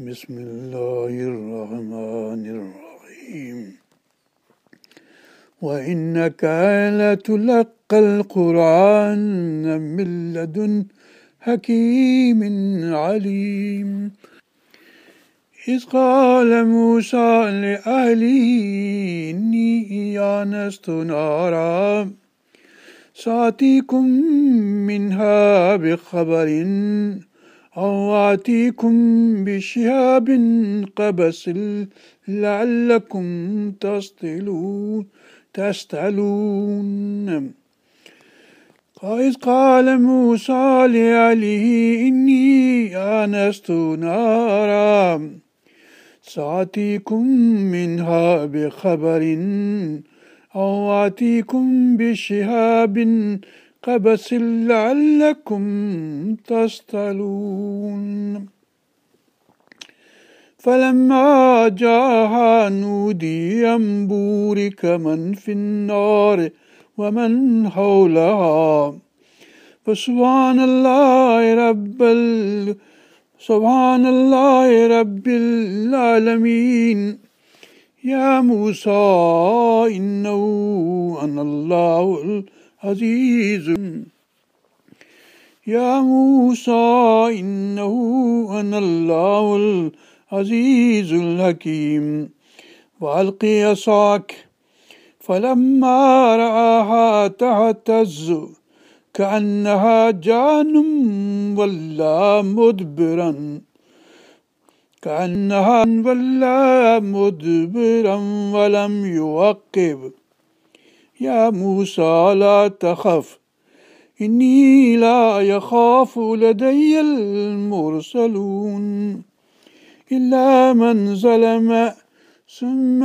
بسم الله الرحمن الرحيم. وإنك لتلقى القرآن من لدن حكيم عليم. إذ قال موسى لأهله إني آنست نارا سآتيكم منها بخبر أو آتيكم بشهاب قبس لعلكم تصطلون تستعلون. إذ قال موسى لأهله إني آنست نارا سآتيكم منها بخبر أو آتيكم بشهاب قبس لعلكم تصطلون فلما جاءها نودي أن بورك من في النار ومن حولها فسبحان الله رب. سبحان الله رب العالمين يا موسى إنه أنا الله العزيز يا موسى إنه أنا الله العزيز الحكيم. وألقي عصاك فلما رآها تهتز كأنها جان ولا مدبرا. كأنها ولا مدبرا ولم يوقب يا موسى لا تخف إني لا يخاف لدي المرسلون إلا من ظلم ثم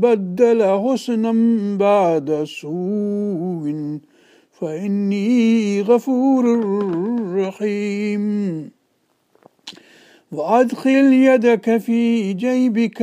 بدل حسنا بعد سوء فإني غفور رحيم. وأدخل يدك في جيبك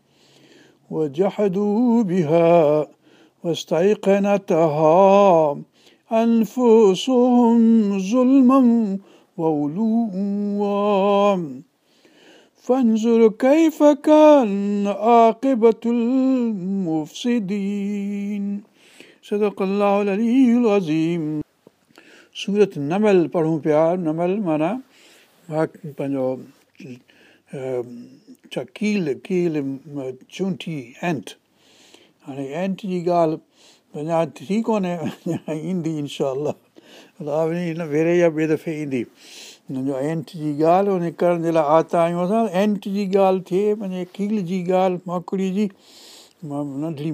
وجحدوا بها واستيقنتها أنفسهم ظلما وولوا فانظر كيف كان عاقبة المفسدين صدق الله العلي العظيم सूरत नमल पढ़ूं पिया नमल माना पंहिंजो ڇا ڪيل ڪيل چونٺي اينٽ هاڻي اينٽ جي ڳالهه اڃا ٿي ڪونهي ايندي انشا هن ڀيري يا ٻئي دفعي ايندي هن جو اينٽ جي ڳالهه هن ڪرڻ جي لاءِ آتا آهيون اسان اينٽ جي ڳالهه ٿئي پنهنجي ڪيل جي ڳالهه ماڪوڙي جي ننڍڙي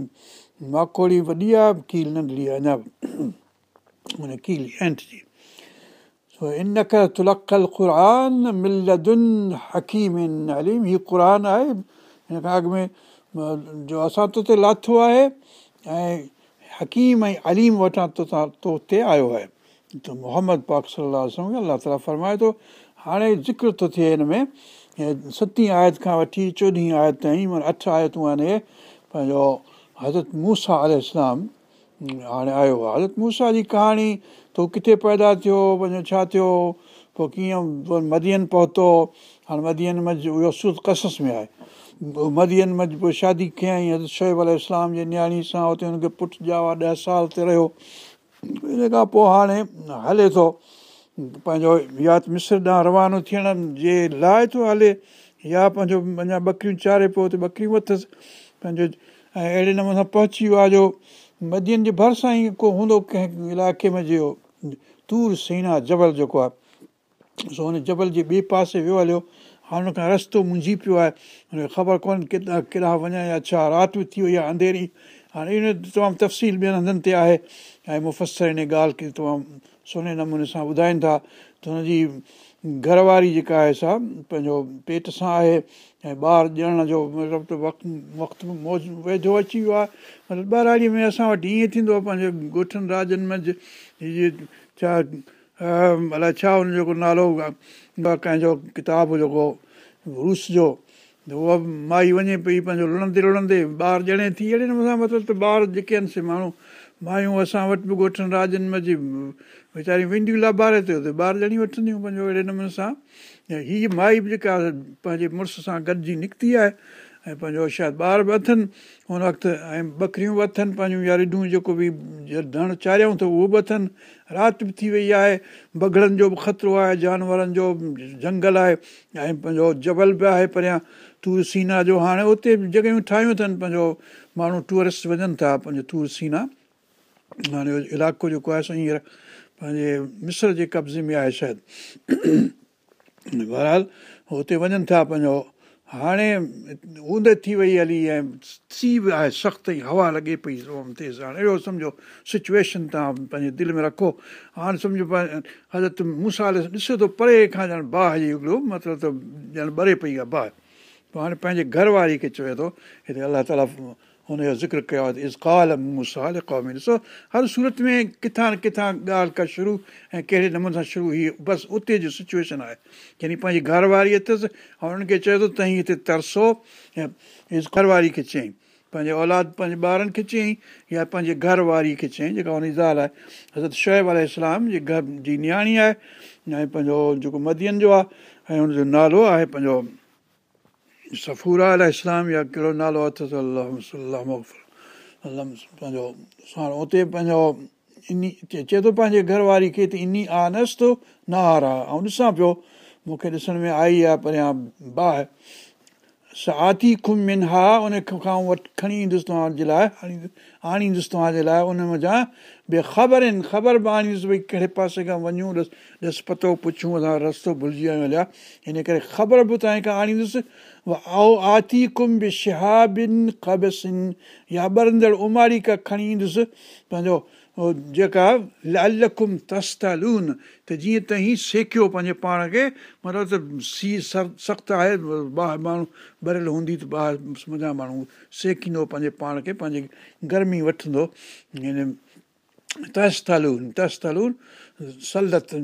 ماڪوڙي وڏي آهي ڪيل ننڍڙي آهي اڃا ڪيل اينٽ جي ان ڪر تلڪل حڪيم هيءُ قر آهي هن کان اڳ ۾ جو اسان تو تي لاٿو آهي ۽ حڪيم ۽ اليم وٽان تو تو آيو آهي ته محمد پاڪ صلاح الله تالا فرمائي ٿو هاڻي ذڪر ٿو ٿئي هن ۾ ستين آيت کان وٺي چوڏهين آيت تائين معنيٰ اٺ آيتون آهن پنهنجو حضرت موسيٰ ال هاڻي آيو آهي حضرت موسيٰ جي ڪهاڻي تو ڪٿي پيدا ٿيو پنهنجو ڇا ٿيو پوءِ ڪيئن مدين پهتو. هاڻي مدين مج اهو سر ڪسس ۾ آهي. مدين مج پوءِ شادي ڪيئين شوئيب ال اسلام جي نياڻي سان هتي هن کي پٽ ڄاوا ڏهه سال تي رهيو. ان کان پوءِ هاڻي هلي ٿو. پنهنجو يا ته مسر ڏانهن روانو ٿيڻ جي لاءِ ٿو هلي. يا پنهنجو اڃا ٻڪريون چاري پيو ته ٻڪريون ورتس پنهنجو ۽ اهڙي نموني سان پهچي ويو آهي جو مدين جي ڀرسان ئي ڪو هوندو ڪنهن علائقي ۾ جو تور سينا جبل جيڪو آهي. سو هن جبل جي ٻئي پاسي ويو هليو. هاڻي هن کان رستو منجهي پيو آهي. هن کي خبر ڪونهي ڪيڏا ڪيڏا وڃان يا ڇا رات به ٿي وئي آهي انڌيري. هاڻي ان تمام تفصيل ٻين هنڌن تي آهي. ۽ مفسر هن ڳالهه کي تمام سهڻي نموني سان ٻڌائين ٿا. ته هن جي گهرواري جيڪا آهي سا پنهنجو پيٽ سان آهي ۽ ٻار ڄڻڻ جو مطلب ته وقت موج ويجهو اچي ويو آهي. مطلب ٻارهاڙيءَ ۾ اسان وٽ ائين ٿيندو آهي پنهنجي ڳوٺن راجن هيءَ ڇا الائي ڇا هن جو جيڪو نالو ڪنهن جو ڪتاب جيڪو روس جو اها مائي وڃي پئي پنهنجو لڻندي لڻندي ٻار ڄڻي ٿي اهڙي نموني سان مطلب ته ٻار جيڪي آهن سي ماڻهو مايون اسان وٽ به ڳوٺن راجن منجهه ويچاريون وينديون لاڀاري تي ٻار ڄڻي وٺنديون پنهنجو اهڙي نموني سان. هيءَ مائي به جيڪا پنهنجي مڙس سان گڏجي نڪتي آهي ۽ پنهنجو شايد ٻار به اٿن هن وقت ۽ ٻڪريون به اٿن پنهنجون يا رڍون جيڪو به ڌڻ چاڙهيئون ته اهو به اٿن. رات به ٿي وئي آهي بگڙن جو به خطرو آهي جانورن جو جنگل آهي ۽ پنهنجو جبل به آهي پريان. تور سينا جو هاڻي اتي جڳهيون ٺاهيون اٿن پنهنجو ماڻهو ٽوئرسٽ وڃن ٿا پنهنجو تور سينا. هاڻي علائقو جيڪو آهي هينئر پنهنجي مسر جي قبضي ۾ آهي شايد بهرحال هتي وڃن ٿا پنهنجو هاڻي اوند ٿي وئي هلي ۽ سي به آهي سخت ئي هوا لڳي پئي هاڻي اهڙو سمجهو سچوئيشن توهان پنهنجي دل ۾ رکو هاڻي سمجهو حضرت مونسال ڏسي ٿو پري کان ڄڻ باهه جي هڪڙو مطلب ته ڄڻ ٻري پئي آهي باهه پوءِ هاڻي پنهنجي گهر واري کي چوي ٿو هتي الله تالا هن جو ذڪر ڪيو آهي ته ڏسو هر سورت ۾ ڪٿان نه ڪٿان ڳالهه ڪا شروع ۽ ڪهڙي نموني سان شروع هيءَ بس اتي جي سچوئيشن آهي يعني پنهنجي گهرواري اٿس ۽ هنن کي ٿو توهين هتي ترسو ۽ گهرواري کي چيئين پنهنجي اولاد پنهنجي ٻارن کي چيئين يا پنهنجي گهر واري کي چيئين جيڪا هن جي زال آهي حضرت شوئيب ال اسلام جي گهر جي نياڻي آهي ۽ پنهنجو جيڪو مدين جو آهي ۽ هن جو نالو آهي پنهنجو سفورا ال اسلام ڪهڙو نالو اٿس پنهنجو اتي پنهنجو ان چئي ٿو پنهنجي گهر واري کي ته ان آنس ٿو نه هارا ۽ ڏسان پيو مون کي ڏسڻ ۾ آئي آهي پريان باهه آتي کم من ها ان کان وٽ کڻي ايندس توهان جي لاءِ آڻيندس توهان جي لاءِ ان مزا. ٻئي خبر آهن خبر به آڻيندس ڀئي ڪهڙي پاسي کان وڃون پتو پڇون اسان رستو ڀلجي ويا آهيون هن ڪري خبر به توهان کان آڻيندس آئو آتي ڪم به شهابن خبسن يا ٻرندڙ اماري کان کڻي ايندس. پنهنجو جيڪا لالڪم تستالون ته جيئن ته ئي سيڪيو پنهنجي پاڻ کي مطلب ته سي سخت آهي ٻاهر ماڻهو ڀريل هوندي ته ٻاهر مڃان ماڻهو سيڪيندو پنهنجي پاڻ کي پنهنجي گرمي وٺندو. هن تستالون تستالون سلت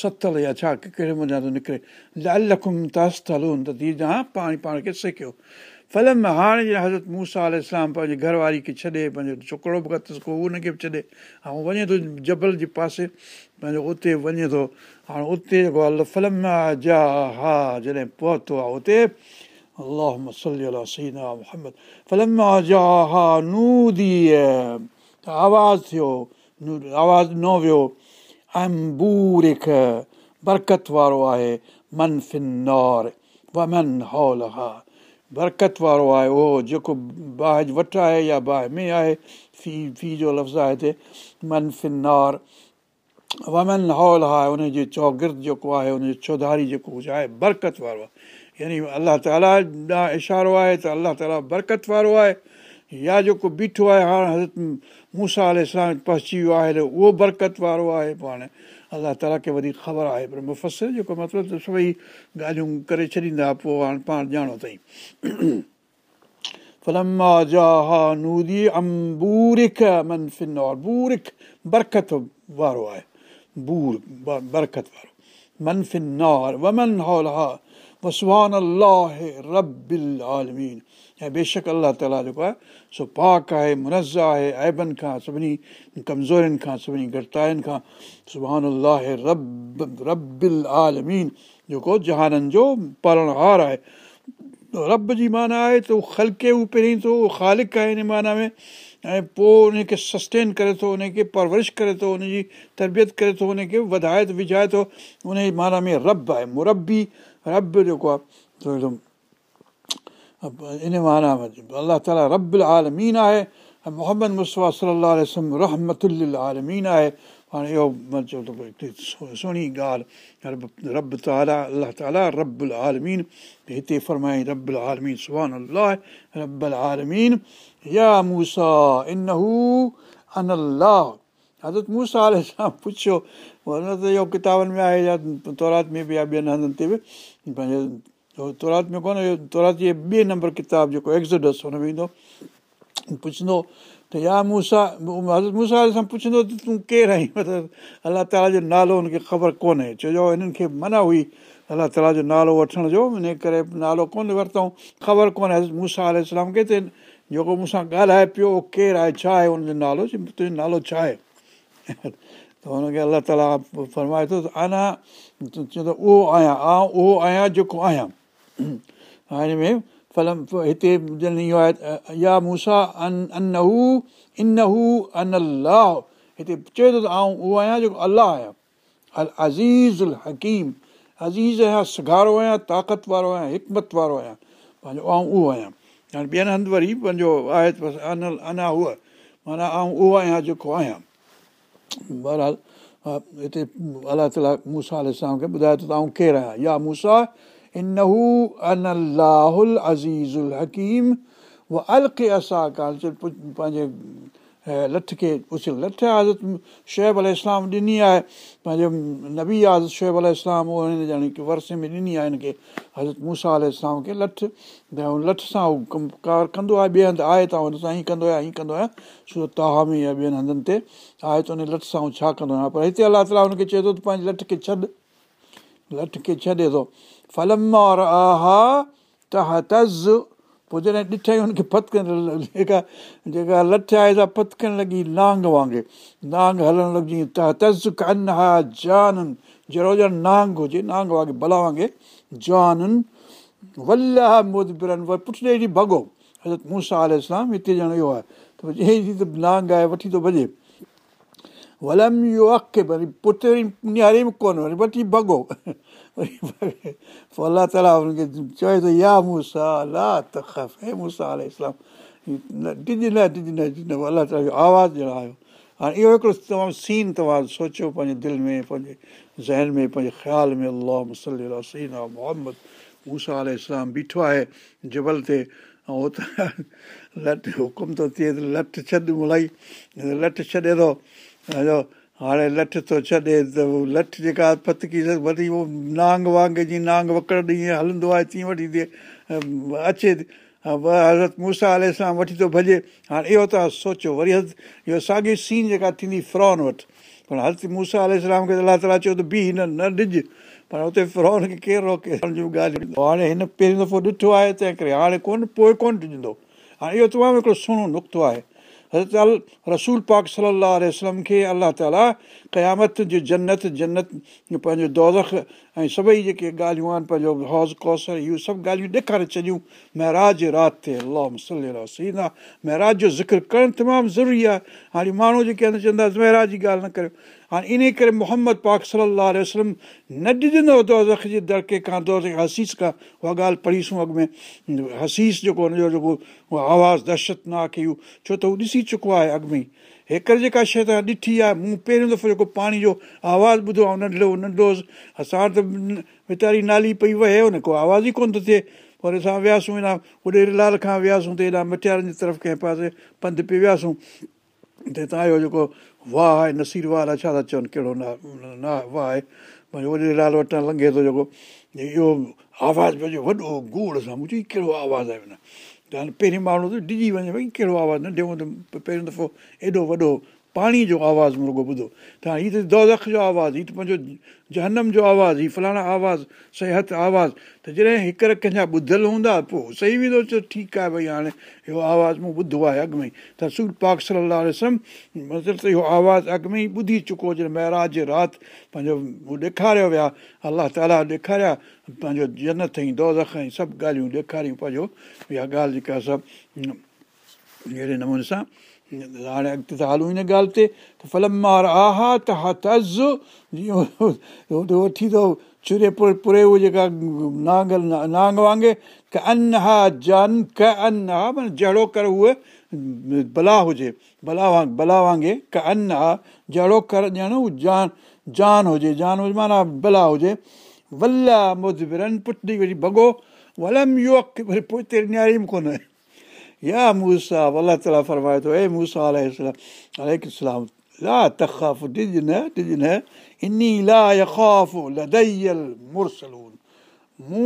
ستل يا ڇا ڪهڙي مڃان ٿو نڪري. لالڪم تستالون ته تيئن توهان پاڻي پاڻ کي سيڪيو فلم هاڻي حضرت موسيٰ آل اسلام پنهنجي گهرواري کي ڇڏي پنهنجو ڇوڪرو به اٿس ڪو ان کي به ڇڏي ۽ وڃي ٿو جبل جي پاسي پنهنجو اتي وڃي ٿو هاڻي اتي جيڪو آهي فلم جا ها جڏهن پهتو آهي اتي الله فلم جا ها نودي آواز ٿيو آواز نه ويو برڪت وارو آهي من فن نور ومن هول ها برڪت وارو آهي اهو جيڪو باهه وٽ آهي يا باهه ۾ آهي في في جو لفظ آهي هتي من فنار ومن هول آهي ان جي چوگرد جيڪو آهي ان جو چوڌاري جيڪو هجي آهي برڪت وارو آهي. يعني الله تالا ڏانهن اشارو آهي ته الله تالا برڪت وارو آهي. يا جيڪو بيٺو آهي هاڻي حضرت موسيٰ اسلام پهچي ويو آهي اهو برڪت وارو آهي پوءِ هاڻي الله تالا کي وڌيڪ خبر آهي پر مفسر جيڪو مطلب ته سڀئي ڳالهيون ڪري ڇڏيندا پوءِ هاڻي پاڻ ڄاڻو اٿئي فلما جا ها نودي امبورک منفنور بورک برڪت وارو آهي بور برڪت وارو منفنور ومن هول ها وسوان الله ربل آلمين ۽ بيشڪ الله تالا جيڪو آهي سو پاڪ آهي منز آهي عيبن کان سڀني ڪمزورين کان سڀني گهٽتاين کان. سڀاڻي الله رب ربل آلمين. جيڪو جهانن جو پالڻهار آهي. رب جي معنيٰ آهي ته اهو خلڪي هو پهرين ٿو اهو خالڪ آهي هن معنيٰ ۾.۽ پوءِ ان کي سسٽين ڪري ٿو ان کي پرورش ڪري ٿو ان جي تربيت ڪري ٿو ان کي وڌائي ٿو وجهائي ٿو. ان جي معنيٰ ۾ رب آهي مربي رب جيڪو آهي ان معنيٰ الله تالا رب آلمين آهي ۽ محمد مصطفيٰ صلاح رحمت آلمين آهي هاڻي اهو چئو ته ڀئي سهڻي ڳالهه رب تالا الله تالا رب آلمين هتي فرمائي رب آلمين سهان الله رب آلمين يا موسيٰ ان هو ان الله حضرت موسيٰ آلي سان پڇيو نه ته اهو ڪتابن ۾ آهي يا تورات ۾ به آهي ٻين هنڌن تي به پنهنجو تورات ۾ ڪونهي جي ٻئي نمبر ڪتاب جيڪو ايڪزوڊس هن ۾ ايندو پڇندو ته يا موسيٰ حضرت موسيٰ سان پڇندو ته تون ڪير آهين مطلب الله تالا جو نالو هن کي خبر ڪونهي. ڇو جو هنن کي منا هئي. الله تالا جو نالو وٺڻ جو ان ڪري نالو ڪونه ورتئون. خبر ڪونهي حضرت موسيٰ کي ته جيڪو مون سان ڳالهائي پيو اهو ڪير آهي ڇا آهي هن جو نالو؟ تنهنجو نالو ڇا آهي ته هن کي الله تالا فرمائي ٿو ته اڃا چوندو اهو آهيان آئون اهو آهيان جيڪو آهيان هن ۾ فلم هتي اهو آهي يا موسيٰ ان ان هو ان هو ان الله هتي چئي ٿو ته آئون اهو آهيان جيڪو الله آهيان ال عزيز ال حڪيم عزيز آهيان سگارو آهيان طاقت وارو آهيان حڪمت وارو آهيان اهو آهيان هاڻي ٻين هنڌ وري پنهنجو آهي ان اڃا هوءَ معنيٰ آئون اهو آهيان جيڪو آهيان بهرحال هتي الله تالا موسيٰ اسلام کي ٻڌائي ٿو ته آئون ڪير آهيان يا موسيٰ ان هو ان الاهل عزيز ال حڪيم ڪال پنهنجي لٺ کي اڇل لٺ شيب ال اسلام ڏني آهي پنهنجو نبي ال هن ڄاڻي ڪه ورسي ۾ ڏني آهي هن کي حضرت موسيٰ ال اسلام کي لٺ لٺ سان اهو ڪم ڪار ڪندو آهي ٻئي هنڌ آهي ته هن سان هيئن ڪندو آهي هيئن ڪندو آهي ڇو تاها ۾ يا ٻين هنڌن تي آهي ته هن لٺ سان ڇا ڪندو آهيان پر هتي الله تالا هن کي چئي ٿو ته پنهنجي لٺ کي ڇڏ لٺ کي ڇڏي ٿو فلم آها ته پوءِ جڏهن ڏٺئي هن کي فتڪن جيڪا جيڪا لٺ آهي سا فتڪڻ لڳي نانگ وانگر نانگ هلڻ لڳي ته تز ڪن ها جانن جهڙو ڄڻ نانگ هجي نانگ وانگر ڀلا وانگر جانن ول ها مود برن وري پٺ ڏي ڀڳو حضرت مون سان آل اسلام هتي ڄڻ اهو آهي ته جنهن ته نانگ آهي وٺي ٿو ڀڄي ولم اهو اک وري پٺ وري نهاري ۾ ڪونه وري وٺي ڀڳو پوءِ الله تالا هن کي چئي ٿو يا موسيٰ الا ته هي موسيٰ ال اسلام ڊج نه ڊج نه ڊج نه الله تالا جو آواز ڄڻ آيو هاڻي اهو هڪڙو تمام سين توهان سوچيو پنهنجي دل ۾ پنهنجي ذهن ۾ پنهنجي خيال ۾ الله مسل سين آهي محمد موسيٰ ال اسلام بيٺو آهي جبل تي ۽ اهو ته لٽ حڪم ٿو ٿئي لٺ ڇڏ ملائي لٺ ڇڏي ٿو هاڻي لٺ ٿو ڇڏي ته لٺ جيڪا فتڪي وري اهو نانگ وانگ جيئن نانگ وڪڙ ڏينهن هلندو آهي تيئن وٺي ٿئي اچي حضرت موسيٰ آلي سان وٺي ٿو ڀڄي هاڻي اهو توهان سوچيو وري هز اهو ساڳي سين جيڪا ٿيندي فران وٽ پر حضرت موسيٰ آلي کي الله تالا چيو ته بيهه نه نه ڏج پر هتي فران کي ڪير روڪي جون ڳالهيون هاڻي هن پهريون دفعو ڏٺو آهي تنهن ڪري هاڻي ڪونه پوءِ ڪونه ڏجندو هاڻي اهو تمام هڪڙو سهڻو نقطو آهي حضرت ال رسول پاڪ صلاح وسلم کي الله تالا قيامت جو جنت جنت پنهنجو دورک ۽ سڀئي جيڪي ڳالهيون آهن پنهنجو حوض ڪوثر اهو سڀ ڳالهيون ڏيکاري ڇڏيون مهراج رات تي الله سلينا مهراج جو ذڪر ڪرڻ تمام ضروري آهي هاڻي ماڻهو جيڪي آهن چوندا مهراج جي ڳالهه نه ڪريو هاڻي ان ڪري محمد پاڪ صلاح نه ڏجندو دوزک جي دڙڪي کان دور هسيس کان اها ڳالهه پڙهيسون اڳ ۾ هسيس جيڪو هن جو جيڪو آواز دهشتناڪ هئي ڇو ته هو ڏسي چڪو آهي اڳ ۾ هيڪر جيڪا شيءِ توهان ڏٺي آهي مون پهريون دفعو جيڪو پاڻي جو آواز ٻڌو آهي ننڍڙو ننڍو اسان ته ويچاري نالي پئي وهي نه ڪو آواز ئي ڪونه ٿو ٿئي وري اسان وياسين هيڏا هوڏي لال کان وياسين ته هيڏا مٽيارن جي طرف ڪنهن پاسي پنڌ پيو وياسين هتان جو جيڪو واهه آهي نسير واهه ڇا ٿا چون ڪهڙو نه واهه آهي اوڏي لال وٽان لنگهي ٿو جيڪو اهو آواز پنهنجو وڏو گوڙ سان منهنجي ڪهڙو آواز آهي معنيٰ ته پهرين ماڻهو ته ڊڄي وڃي ڀئي ڪهڙو آواز نه ڏيون ته پهريون دفعو ايڏو وڏو پاڻي جو آواز مرغو ٻڌو. ته هيءَ ته دولک جو آواز هيءَ ته پنهنجو جهنم جو آواز هيءَ فلاڻا آواز صحت آواز. ته جڏهن هڪ ڪنهن جا ٻڌل هوندا پوءِ صحيح ويندو چئو ٺيڪ آهي ڀئي هاڻي اهو آواز مون ٻڌو آهي اڳ ۾. ئي ته سور پاڪ صلاح رسم مطلب ته اهو آواز اڳ ۾ ئي ٻڌي چڪو جڏهن مهراج رات پنهنجو هو ڏيکاريو ويا الله تالا ڏيکاريا پنهنجو جنت ۽ دولک ۽ سڀ ڳالهيون ڏيکاريون پنهنجو اها ڳالهه جيڪا سڀ اهڙي نموني سان هاڻي اڳتي ته هلون هن ڳالهه تي ته فلم مار آها ته ها تز جيئن وٺي ٿو چري پور پري اهو جيڪا نانگ نانگ وانگي ڪ ان ها جان ڪ ان ها معنيٰ جهڙو ڪر اهي ڀلا هجي ڀلا وانگ وانگي ڪ ان ها جهڙو ڪر ڄڻ جان جان هجي جان هجي معنيٰ ڀلا هجي ولا مدبرن پٺي وري ڀڳو ولم اهو وري پوءِ هتي نياري به ڪونهي يا الله تالا فرمائي ٿو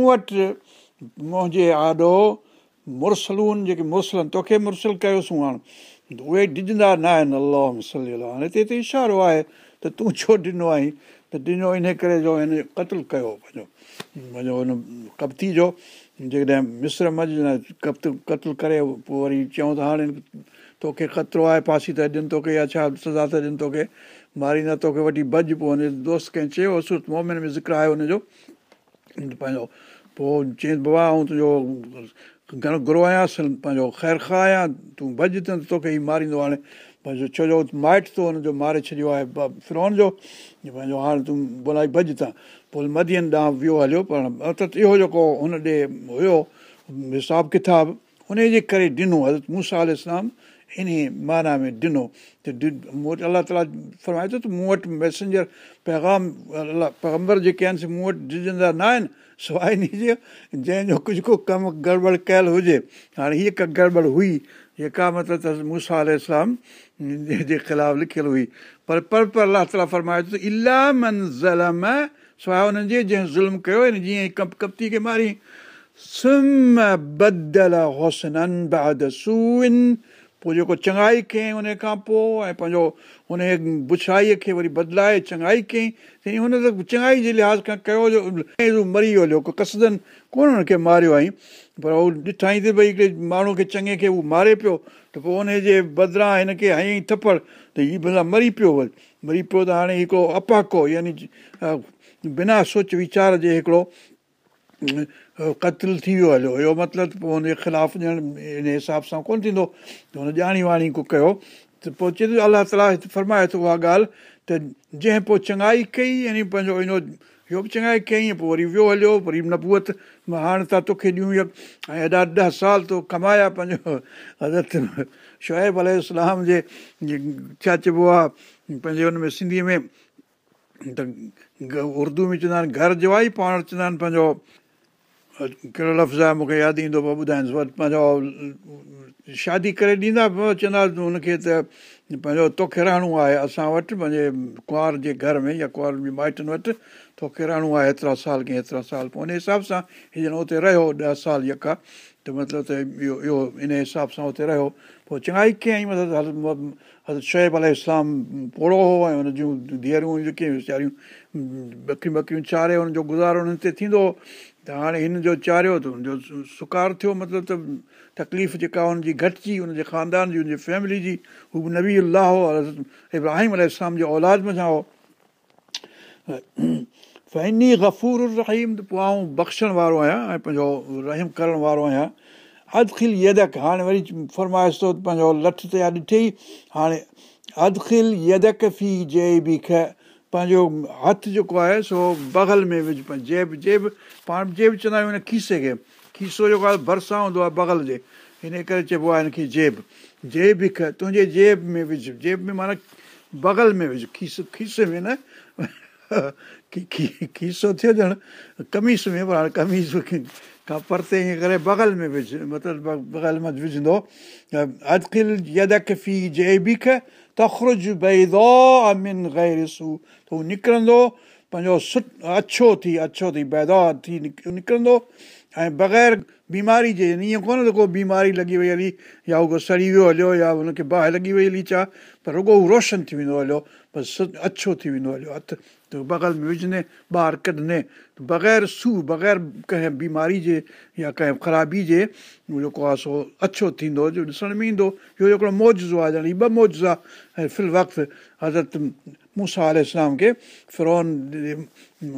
وٽ منهنجي آڏو مرسلون جيڪي مرسلن توکي مرسل ڪيوسين هاڻي اهي ڊڄندا نه آهن الله ته اشارو آهي ته تون ڇو ڏنو آهين ته ڏنو ان ڪري جو هن قتل ڪيو پنهنجو پنهنجو هن ڪپتي جو جيڪڏهن مسر مج ڪپت قتل ڪري پوءِ وري چيون ته هاڻي توکي خطرو آهي فانسي ته ڏين توکي يا ڇا سزا ته ڏين توکي ماريندا توکي وٺي ڀڄ پوءِ هن دوست ڪنهن چيو هئس مومن ۾ ذڪر آهي هن جو. پنهنجو پوءِ چيئين بابا ۽ تنهنجو گهڻو گهرو آيانس پنهنجو خير کا آهيان تون ڀڄ ته توکي ئي ماريندو هاڻي. پنهنجو ڇو جو مائٽ ٿو هن جو ماري ڇڏيو آهي فرون جو. پنهنجو هاڻي تون ڀلائي ڀڄ ته پوءِ مديئن ڏانهن ويو هليو پر ته اهو جيڪو هن ڏي هيو حساب ڪتاب ان جي ڪري ڏنو موسيٰ اسلام ان معنيٰ ۾ ڏنو ته مون وٽ الله تالا فرمائي ٿو ته مون وٽ ميسينجر پيگام الله پيگمبر جيڪي آهن سي مون وٽ ڊڄندا نه آهن سواءِ جي جنهن جو ڪجهه ڪو ڪم گڙٻڙ ڪيل هجي هاڻي هيءَ ڪا گڙٻڙ هئي جيڪا مطلب ته موسيٰ اسلام جي خلاف لکيل هئي پر پر پر الله تالا فرمائي ٿو الاهه سواءِ هنن جي جنهن ظلم ڪيو جيئن جيئن ڪپتي کي ماري سم بدل هوسنن بعد سون پوءِ جيڪو چڱائي ڪيئين ان کان پوءِ ۽ پنهنجو هن بڇائيءَ کي وري بدلائي چڱائي ڪيئين هن ته چڱائي جي لحاظ کان ڪيو مري ويو هليو ڪسدن ڪونه هن کي ماريو آئي پر اهو ڏٺائي ته ڀئي هڪڙي ماڻهو کي چڱي کي اهو ماري پيو ته پوءِ هن جي بدران هن کي هيئين ٿپڙ ته هيءَ ڀلا مري پيو وري مري پيو ته هاڻي هڪڙو اپاڪو يعني بنا سوچ ويچار جي هڪڙو قتل ٿي ويو هليو. اهو مطلب پوءِ هن جي خلاف ڄڻ ان حساب سان ڪونه ٿيندو. ته هن ڄاڻي واڻي ڪو ڪيو. ته پوءِ چئي ٿو الله تالا فرمائي ٿو اها ڳالهه ته جنهن پوءِ چڱائي ڪئي يعني پنهنجو انو اهو به چڱائي ڪيئين پوءِ وري ويو هليو وري نبوئت هاڻي ته توکي ڏيون ۽ هيڏا ڏهه سال تو ڪمايا پنهنجو حضرت شئيب ال جي ڇا چئبو آهي پنهنجي هن ۾ سنڌيءَ ۾ ته اردو ۾ چوندا آهن گهر جو آئي پاڻ چوندا آهن پنهنجو ڪهڙو لفظ آهي مون کي ياد ايندو وٽ پنهنجو شادي ڪري ڏيندا چوندا هن کي ته پنهنجو توکي رهڻو آهي اسان وٽ پنهنجي ڪنوار جي گهر ۾ يا ڪنوار جي مائٽن وٽ توکي رهڻو آهي ايترا سال ڪه ايترا سال پوءِ ان حساب سان هيءَ هتي رهيو ڏهه سال يڪا مطلب ته اهو اهو ان حساب سان هتي رهيو پوءِ چڱائي ڪيئين مطلب حضرت شيب ال اسلام پوڙو هو ۽ هن جون ڌيئرون جيڪي ويچاريون ٻڪريون ٻڪريون چاري هن جو گذارو هنن تي ٿيندو. هو ته هاڻي هن جو چاڙهيو ته هن جو سڪار ٿيو مطلب ته تڪليف جيڪا هن جي گهٽجي هن جي خاندان جي هن جي فيملي جي هو به نبي الله هو ابراهيم ال جي اولاد ۾ ڇا هو فيني گفور رهيم ته پوءِ آئون بخشڻ وارو آهيان ۽ پنهنجو رهيم ڪرڻ وارو آهيان ادکل يدڪ هاڻي وري فرمائش ٿو پنهنجو لٺ تي ڏٺئي هاڻي ادکل يدڪ في جي به ک پنهنجو هٿ جيڪو آهي سو بغل ۾ وجهه جيب جيب پاڻ جيب چوندا آهيون هن کيسي کي کيسو جيڪو آهي ڀرسان هوندو آهي بغل جي هن ڪري چئبو آهي هن کي جيب جيب ک تنهنجي جيب ۾ وجهه جيب ۾ معنيٰ بغل ۾ وجهه کيس کيسي ۾ نه کيسو ٿيو ڄڻ ڪميس ۾ پر هاڻي ڪميس کان پرتي ائين ڪري بغل ۾ وجهه مطلب بغل ۾ وجهندو. يدڪ في ک تخرج امن گيرسو ته هو نڪرندو پنهنجو س اڇو ٿي اڇو ٿي بيدا ٿي نڪرندو. ۽ بغير بيماري جي ائين ڪونهي ڪو بيماري لڳي وئي هلي يا اهو سڙي ويو هليو يا هن کي باهه لڳي وئي هلي ڇا پر رڳو هو روشن ٿي ويندو هليو بس اڇو ٿي ويندو هليو هٿ ته بغل ۾ وجهندي ٻاهر ڪڍندي بغير سوهه بغير ڪنهن بيماري جي يا ڪنهن خرابي جي جيڪو آهي سو اڇو ٿيندو جو ڏسڻ ۾ ايندو. اهو هڪڙو موجون آهي ڄڻ ٻه موج ۽ فل وقت حضرت موسيٰ اسلام کي فرون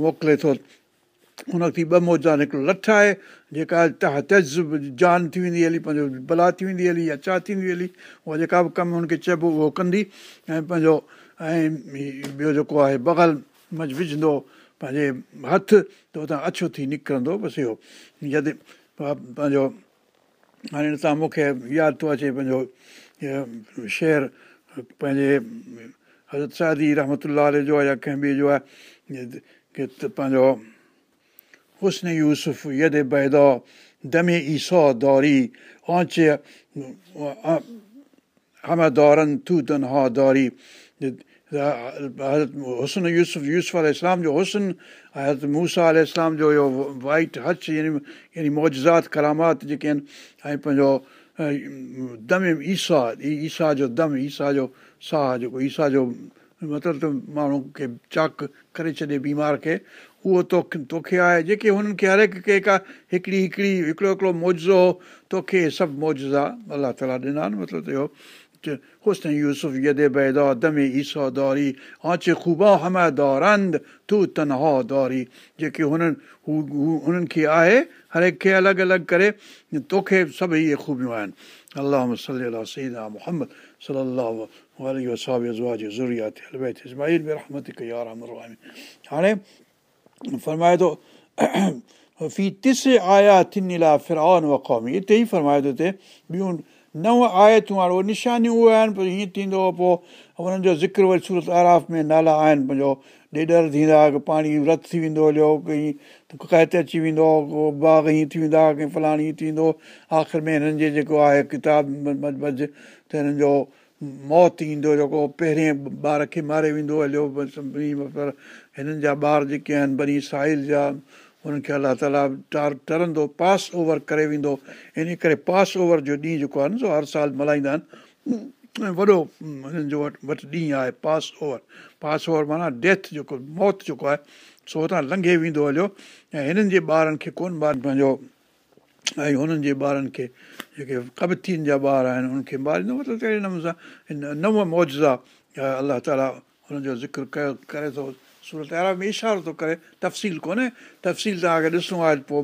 موڪلي ٿو. هن ٿي ٻه موزا هڪڙو لٺ آهي جيڪا تيز جان ٿي ويندي هلي پنهنجو بلا ٿي ويندي هلي يا ڇا ٿيندي هلي اها جيڪا به ڪم هن کي چئبو اهو ڪندي. ۽ پنهنجو ۽ ٻيو جيڪو آهي بغل وجهندو پنهنجي هٿ ته هتان اڇو ٿي نڪرندو بس اهو يدي پنهنجو هاڻي سان مون کي ياد ٿو اچي پنهنجو شير پنهنجي حضرت سادي رحمت جو آهي يا ڪنهن ٻئي جو آهي ته پنهنجو هسن يوسف يد بيدا دمي ايسو دوري آنچي هم دورن تون تن ها دوري حضرت هسن يوسف يوسف ال اسلام جو هسن ۽ حضرت موسيٰ ال اسلام جو اهو وائيٽ هچ يعني يعني موجات ڪرامات جيڪي آهن ۽ پنهنجو دم ايسا ايسا جو دم ايسا جو ساهه جيڪو ايسا جو مطلب ته ماڻهو کي چاڪ ڪري ڇڏي بيمار کي اهو توکي توکي آهي جيڪي هنن کي هر هڪ ڪنهن ڪا هڪڙي هڪڙي هڪڙو هڪڙو موجون توکي سڀ موزا الله تالا ڏنا آهن مطلب ته اهو حسن یوسف ید بیدا دم عیسی داری آنچه خوبا همه دارند تو تنها داری जेके हुननि हू हुननि खे आहे हर हिक खे अलॻि अलॻि करे तोखे सभु इहे ख़ूबियूं आहिनि अलाह सली सईद मोहम्मद सलाहु हाणे फरमाए थो फी तिस आया थिन ला फिरान वक़ौमी हिते ई फरमाए थो हिते ॿियूं نو آيتون هاڻي نشانيون اهي آهن پر هيئن ٿيندو پوءِ هنن جو ذڪر وري سورت آراف ۾ نالا آهن پنهنجو ڏيڏر ٿيندا ڪه پاڻي رت ٿي ويندو هليو ڪئي ڪيت اچي ويندو ڪو باغ هيئن ٿي ويندا ڪنهن فلاڻي هيئن ٿيندو آخر ۾ هنن جي جيڪو آهي ڪتاب مجمج ته هنن جو موت ايندو جيڪو پهرين ٻار کي ماري ويندو هليو هنن جا ٻار جيڪي آهن بني ساحل جا هنن کي الله تالا ٽار ٽرندو پاس اوور ڪري ويندو. ان ڪري پاس اوور جو ڏينهن جيڪو آهي نه سو هر سال ملهائيندا آهن وڏو هنن جو وٽ وٽ ڏينهن آهي پاس اوور پاس اوور معنيٰ ڊيٿ جيڪو موت جيڪو آهي سو هتان لنگهي ويندو هليو. ۽ هنن جي ٻارن کي ڪونه ٻار پنهنجو ۽ هنن جي ٻارن کي جيڪي ڪبتين جا ٻار آهن انهن کي ٻاريندو مطلب ڪهڙي نموني سان نو موزا الله تالا هن جو ذڪر ڪيو ڪري ٿو سورت ۾ اشارو ٿو ڪري تفصيل ڪونهي تفصيل توهان کي ڏسڻو آهي پوءِ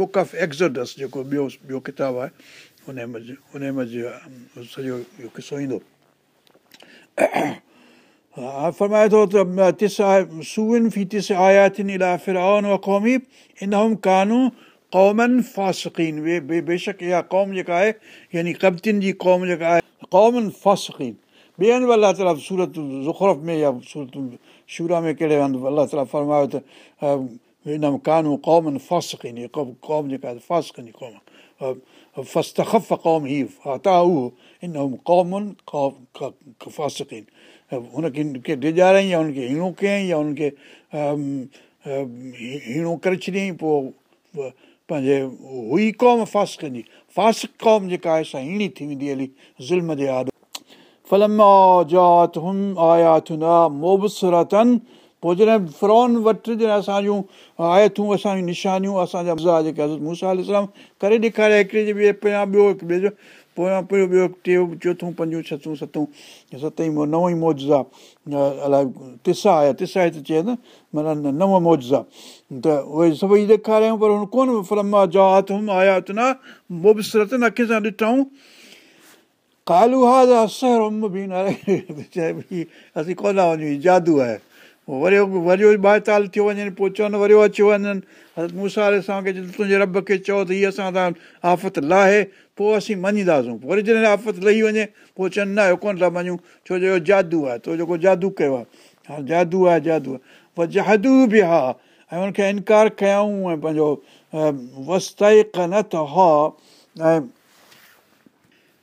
بڪ آف ايڪزوڊس جيڪو ٻيو ٻيو ڪتاب آهي هن مز هن مز سڄو اهو قصو ايندو ها فرمائي ٿو ته ٿس سوون في ٿس آيا ان ڪانو قومن فاسقين بي بيشڪ اها قوم جيڪا آهي يعني ڪبتين جي قوم جيڪا آهي قومن فاسقين ٻئي هنڌ الله تالا سورت زخرف ۾ يا سورت شورا ۾ ڪهڙي هنڌ الله تالا فرمايو ته هن ۾ ڪانو قومن فاسقين هيءَ قوم جيڪا فاسقن جي قوم فستخف قوم ٿا اهو هن قومن فاسقين هن کي ڪي ڊڄارائين يا هن کي هيڻو ڪيئين يا هن کي هيڻو ڪري ڇڏيئين پوءِ پنهنجي هئي قوم فاسقن جي فاسڪ قوم جيڪا آهي سا هيڻي ٿي ويندي هلي ظلم جي آڏو فلما جات هم آيا ٿنا موبسرتن پوءِ جڏهن فرون وٽ جڏهن اسان جون آيتون اسان جون نشانيون اسان جا مزا جيڪي حضرت موسيٰ اسلام ڪري ڏيکاريا هڪڙي جي ٻئي پهريان ٻيو هڪ ٻئي جو پويان پيو ٻيو ٽيون چوٿون پنجون ڇسون ستون ستئي نو ئي موزا الائي تسا آيا تسا هتي نه معنيٰ نو موزا ته اهي سڀئي ڏيکاريئون پر هن ڪونه فلما جات هم آيا ته نه موبسرت اک سان ڏٺئون ڪالو ها ته چئي ڀئي اسين ڪونه ٿا وڃون جادو آهي. وري وري ٻائيتال ٿيو وڃن پوءِ چون وري اچي وڃن. مون سان سان کي تنهنجي رب کي چئو ته هيءَ اسان سان آفت لاهي پوءِ اسين مڃينداسين. پوءِ وري جڏهن آفت لهي وڃي پوءِ چون نه ڪونه ٿا مڃون ڇو جو اهو جادو آهي تو جيڪو جادو ڪيو آهي. ها جادو آهي جادو آهي. پوءِ جادو به ها ۽ هن کي انڪار ڪيئون ۽ پنهنجو وستائي ڪنت ها ۽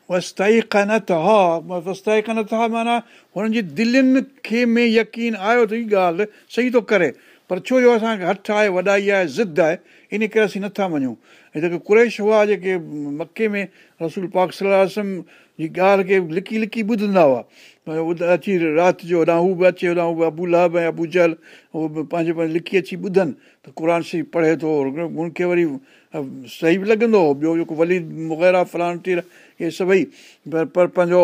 وستائي ڪنت ها وستائي ڪنت ها معنيٰ هنن جي دلن کي ۾ يقين آيو ته هيءَ ڳالهه صحيح ٿو ڪري پر ڇو جو اسان کي هٿ آهي وڏائي آهي ضد آهي ان ڪري اسين نٿا مڃون جيڪي ڪريش هئا جيڪي مڪي ۾ رسول پاڪ صلاح جي ڳالهه کي لڪي لڪي ٻڌندا هئا. اچي رات جو هوڏان هو به اچي هوڏان هو به ابو لاڀ ۽ ابو جل اهو به پنهنجي پنهنجي لڪي اچي ٻڌن ته قر شريف پڙهي ٿو هن کي وري صحيح به لڳندو هو. ٻيو جيڪو ولي وغيره فلاڻ تير اهي سڀئي پر پنهنجو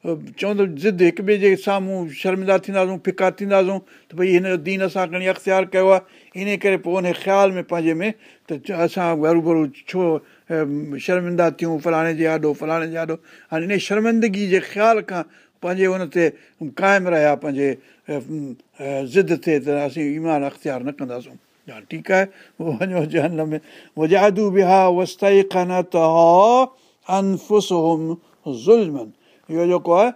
چوندو ضد هڪ ٻئي جي سامهون شرمندا ٿينداسين ڦڪا ٿينداسين ته ڀئي هن جو دين اسان کڻي اختيار ڪيو آهي. ان ڪري پوءِ ان خيال ۾ پنهنجي ۾ ته اسان هرو ڀرو ڇو شرمندا ٿيون فلاڻي جي آڏو فلاڻي جي آڏو هاڻي ان شرمندگي جي خيال کان پنهنجي هن تي قائم رهيا پنهنجي ضد ٿئي ته اسين ايمان اختيار نه ڪنداسين. ٺيڪ آهي؟ وڃو جنهن ۾. وجادو به ها وستائي کانا ته ظلمن اهو جيڪو آهي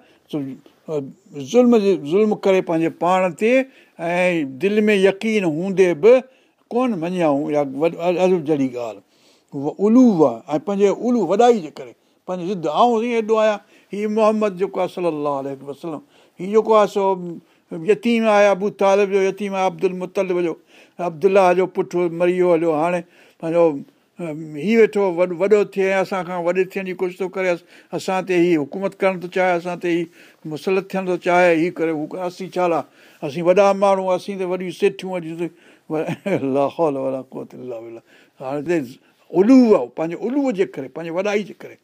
ظلم ظلم ڪري پنهنجي پاڻ تي ۽ دل ۾ يقين هوندي به ڪونه مڃيائون اها ازب جهڙي ڳالهه. الو آهي ۽ پنهنجي الو وڏائي جي ڪري پنهنجي ضد آئون ايڏو آهيان. هيءُ محمد جيڪو آهي صلاح وسلم هيءُ جيڪو آهي سو يتيم آهي ابو طالب جو يتيم آهي عبدل مطلب جو ابدلا جو پٽ مري ويو هليو هاڻي پنهنجو هيءُ ويٺو وڏو وڏو ٿئي اسان کان وڏي ٿيڻ جي ڪوشش ٿو ڪري اسان تي هيءُ حڪومت ڪرڻ ٿو چاهي اسان تي هيءُ مسلت ٿيڻ ٿو چاهي هيءُ ڪري هو اسين ڇا آهي اسين وڏا ماڻهو اسين ته وڏيون سيٺيون هاڻي الو آهي پنهنجي الوءَ جي ڪري پنهنجي وڏائي جي ڪري.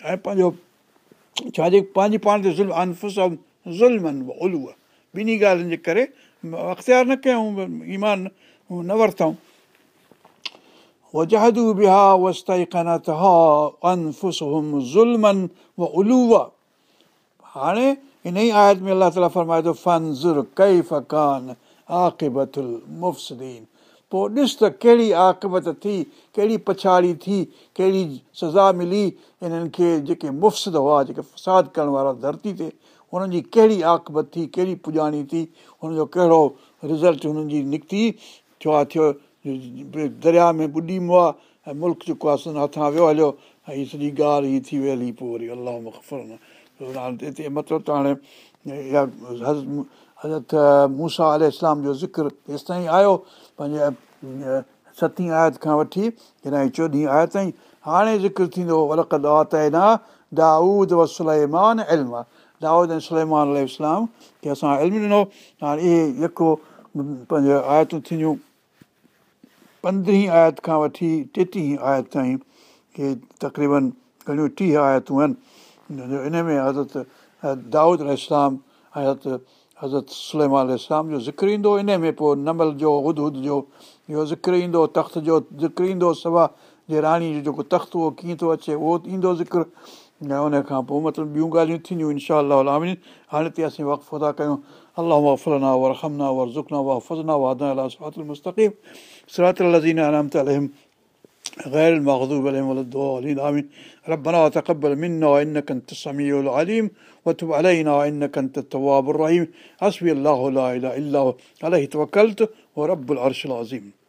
۽ پنهنجو ڇا جي پنهنجي پاڻ تي ظلم انفس ظلم الوءَ. ٻنهي ڳالهين جي ڪري اختيار نه ڪيون ايمان نه ورتئون وجهدو بها ظلمن و الوو هاڻي ان ئي آيت ۾ الله تالا فرمائي ٿو فنزر ڪيف ڪانه آقبتل مفسدين پوءِ ڏس ته ڪهڙي عاقبت ٿي ڪهڙي پڇاڙي ٿي ڪهڙي سزا ملي انهن کي جيڪي مفسد هئا جيڪي فساد ڪرڻ وارا ڌرتي تي هنن جي ڪهڙي آڪبت ٿي ڪهڙي پڄاڻي ٿي هن جو ڪهڙو رزلٽ هنن جي نڪتي ٿيو آهي ٿيو دريا ۾ ٻڏيمو آهي ۽ ملڪ جيڪو آهي هٿان ويو هليو ۽ هيءَ سڄي ڳالهه هيءَ ٿي وئي هلي پوءِ وري الله مطلب ته هاڻي حضرت موسيٰ ال جو ذڪر هيس تائين آيو پنهنجي ستين آيت کان وٺي هن چوڏهين آيت تائين هاڻي ذڪر ٿيندو داتينا دائود سليمان اسلام کي اسان علم ڏنو هاڻي اهي جيڪو پنهنجو آيتون ٿينديون پندرهين آيت کان وٺي ٽيٽيهه آيت تائين اهي تقريبن گهڻيون ٽيهه آيتون آهن. ان ۾ حضرت دائود اسلام حضرت حضرت سليمان اسلام جو ذڪر ايندو. ان ۾ پوءِ نمل جو اد اد جو اهو ذڪر ايندو تخت جو ذڪر ايندو سڀا جي راڻي جو جيڪو تخت اهو ڪيئن ٿو اچي اهو ايندو ذڪر. ۽ ان کان پوءِ مطلب ٻيون ڳالهيون ٿينديون انشا هاڻي تي اسين وقفو ٿا ڪيون اللهم اغفر لنا وارحمنا وارزقنا واحفظنا واهدنا إلى صراط المستقيم. صراط الذين أنعمت عليهم غير المغضوب عليهم ولا الضالين. آمين. ربنا تقبل منا انك أنت السميع العليم. وتب علينا انك أنت التواب الرحيم. حسبي الله لا إله إلا هو. عليه توكلت. ورب العرش العظيم.